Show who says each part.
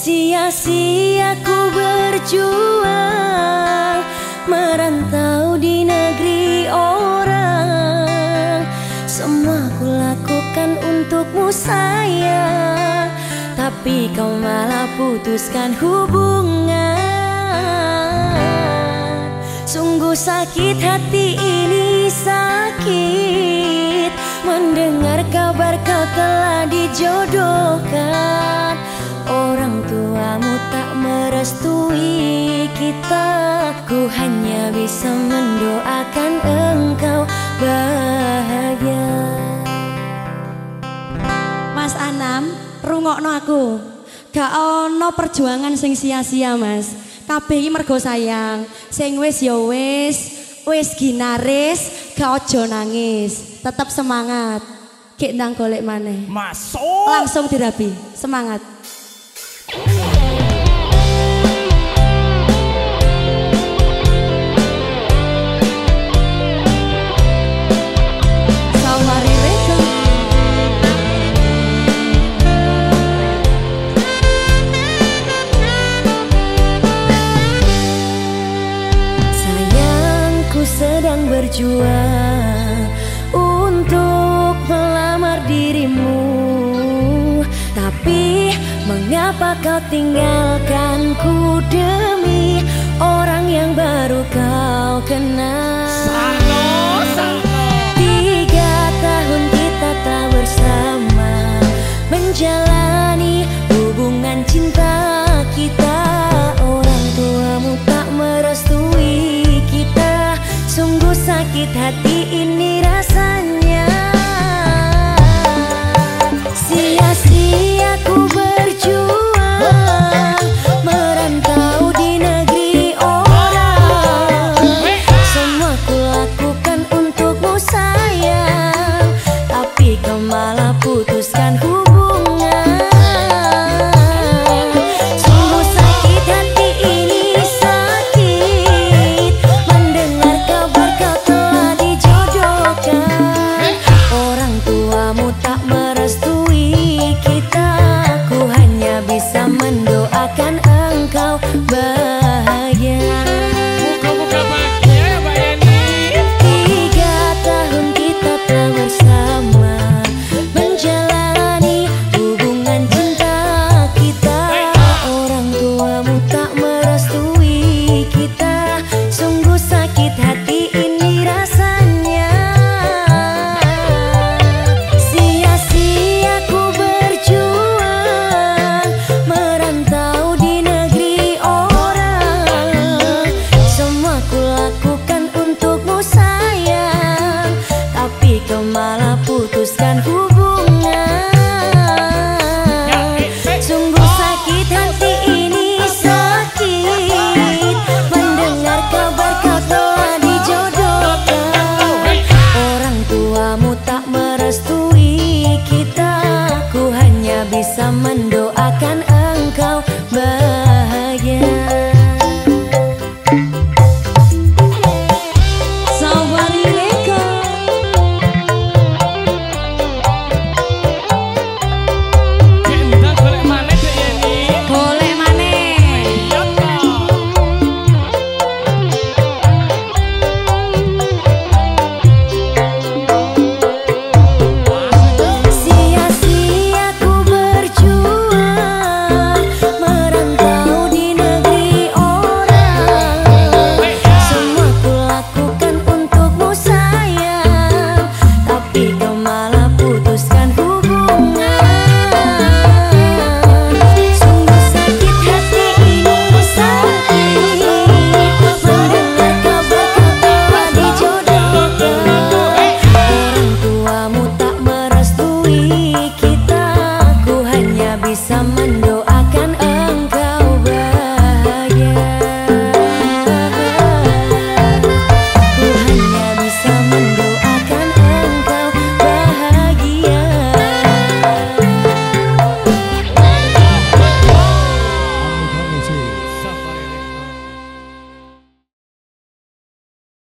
Speaker 1: Sia-sia ku berjuang Merantau di negeri orang. Semua ku lakukan untukmu sayang. Tapi kau malah putuskan hubungan. Sungguh sakit hati ini sakit. Mendengar kabar kau telah dijodohkan Orang tuamu tak merestui kita Ku hanya bisa mendoakan engkau bahagia
Speaker 2: Mas Anam, rungokno aku. Gak ono perjuangan sing sia-sia, Mas. Kabeh iki mergo sayang. Sing wis ya wis, wis ginaris, gak ojo nangis. Tetap semangat. Kek nang golek maneh.
Speaker 3: Masuk.
Speaker 2: Langsung dirabi. Semangat.
Speaker 1: Berjuang Untuk melamar dirimu. Tapi mengapa kau tinggalkanku Demi orang yang baru kau kenal Kau malah putuskan hubungan. Ya, eh, eh. Sungguh oh. sakit hati ini sakit. Mendengar kabar kau telah dijodohkan. Orang tuamu tak merestui kita. Ku hanya bisa mendoakan